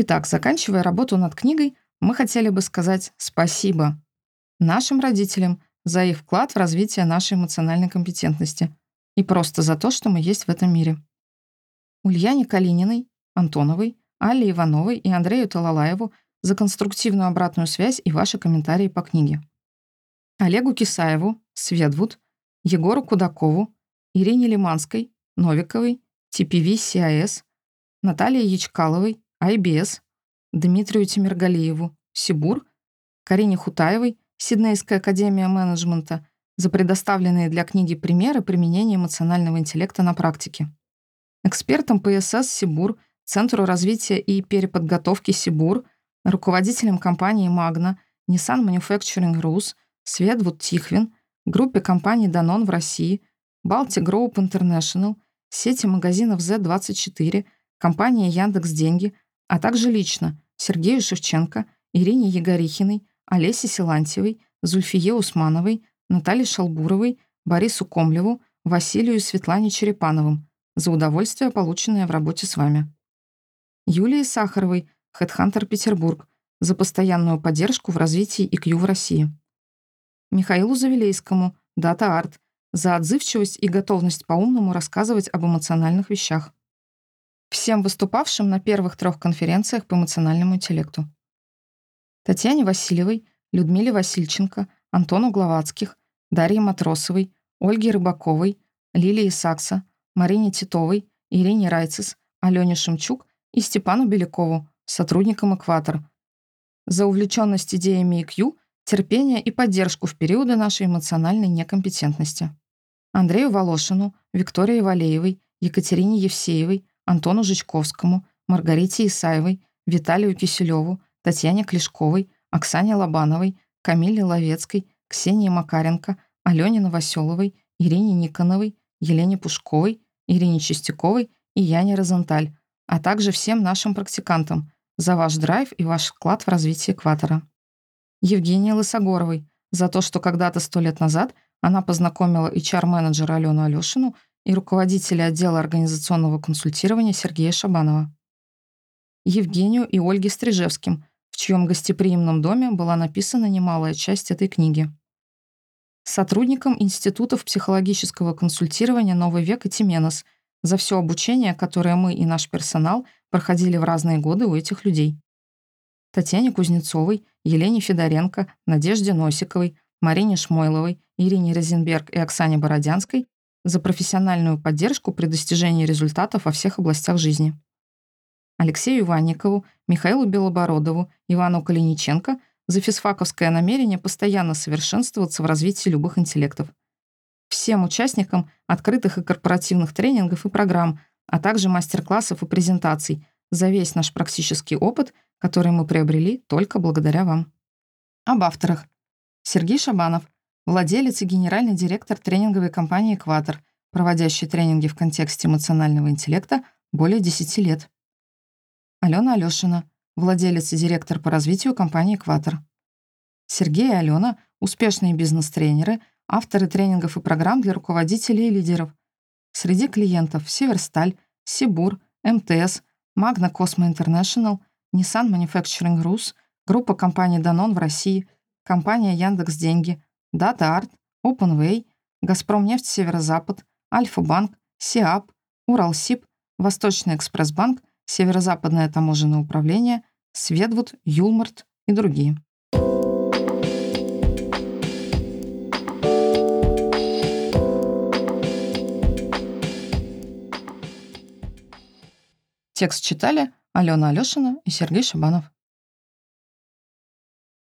Итак, заканчивая работу над книгой, мы хотели бы сказать спасибо нашим родителям за их вклад в развитие нашей эмоциональной компетентности и просто за то, что мы есть в этом мире. Ульяне Калининой, Антоновой, Алле Ивановой и Андрею Талалаеву за конструктивную обратную связь и ваши комментарии по книге. Олегу Кисаеву, Светвуд, Егору Кудакову, Ирине Лиманской, Новиковой, TPV CIS, Наталье Ячкаловой, IBS, Дмитрию Тимиргалиеву, Сибур, Карине Хутаевой, Сиднейская академия менеджмента за предоставленные для книги примеры применения эмоционального интеллекта на практике. Экспертам ПСС Сибур, Центру развития и переподготовки Сибур, руководителям компании Magna, Nissan Manufacturing Rus, Светвуд Тихвин, группе компаний Danone в России, Baltic Group International, сети магазинов Z24, компания Яндекс Деньги, а также лично Сергею Шевченко, Ирине Егорихиной, Олесе Силантьевой, Зульфие Усмановой, Наталье Шалбуровой, Борису Комлеву, Василию Светлане Черепановым за удовольствие, полученное в работе с вами. Юлии Сахаровой, Headhunter Петербург, за постоянную поддержку в развитии IQ в России. Михаилу Завилейскому, Data Art, за отзывчивость и готовность по-умному рассказывать об эмоциональных вещах. Всем выступавшим на первых трех конференциях по эмоциональному интеллекту. Татьяне Васильевой, Людмиле Васильченко, Антону Гловацких, Дарье Матросовой, Ольге Рыбаковой, Лилии Сакса, Марине Титовой, Ирине Райцес, Алене Шемчук и Степану Белякову, сотрудникам «Экватор», за увлеченность идеями IQ, терпение и поддержку в периоды нашей эмоциональной некомпетентности. Андрею Волошину, Виктории Валеевой, Екатерине Евсеевой, Антону Жичковскому, Маргарите Исаевой, Виталию Киселеву, Татьяне Клешковой, Оксане Лобановой, Камиле Ловецкой, Ксении Макаренко, Алене Новоселовой, Ирине Никоновой, Елене Пушковой, Ирине Чистяковой и Яне Розенталь, а также всем нашим практикантам за ваш драйв и ваш вклад в развитие экватора. Евгении Лысогоровой за то, что когда-то сто лет назад она познакомила HR-менеджера Алену Алешину и руководителя отдела организационного консультирования Сергея Шабанова. Евгению и Ольге Стрижевским в чьем гостеприимном доме была написана немалая часть этой книги. Сотрудникам Институтов психологического консультирования «Новый век» и «Тименос» за все обучение, которое мы и наш персонал проходили в разные годы у этих людей. Татьяне Кузнецовой, Елене Федоренко, Надежде Носиковой, Марине Шмойловой, Ирине Розенберг и Оксане Бородянской за профессиональную поддержку при достижении результатов во всех областях жизни. Алексею Иванникову, Михаилу Белобородову, Ивану Калиниченко за физфаковское намерение постоянно совершенствоваться в развитии любых интеллектов. Всем участникам открытых и корпоративных тренингов и программ, а также мастер-классов и презентаций за весь наш практический опыт, который мы приобрели только благодаря вам. Об авторах. Сергей Шабанов, владелец и генеральный директор тренинговой компании «Экватор», проводящий тренинги в контексте эмоционального интеллекта более 10 лет. Алена Алешина, владелец и директор по развитию компании «Экватор». Сергей и Алена — успешные бизнес-тренеры, авторы тренингов и программ для руководителей и лидеров. Среди клиентов Северсталь, Сибур, МТС, Magna Cosmo International, Nissan Manufacturing Rus, группа компаний Danone в России, компания Яндекс Деньги, Art, OpenWay, Газпромнефть Северо-Запад, Альфа-Банк, СИАП, Уралсиб, Восточный экспресс-банк Северо-Западное таможенное управление, Светвуд, Юлмарт и другие. Текст читали Алена Алешина и Сергей Шабанов.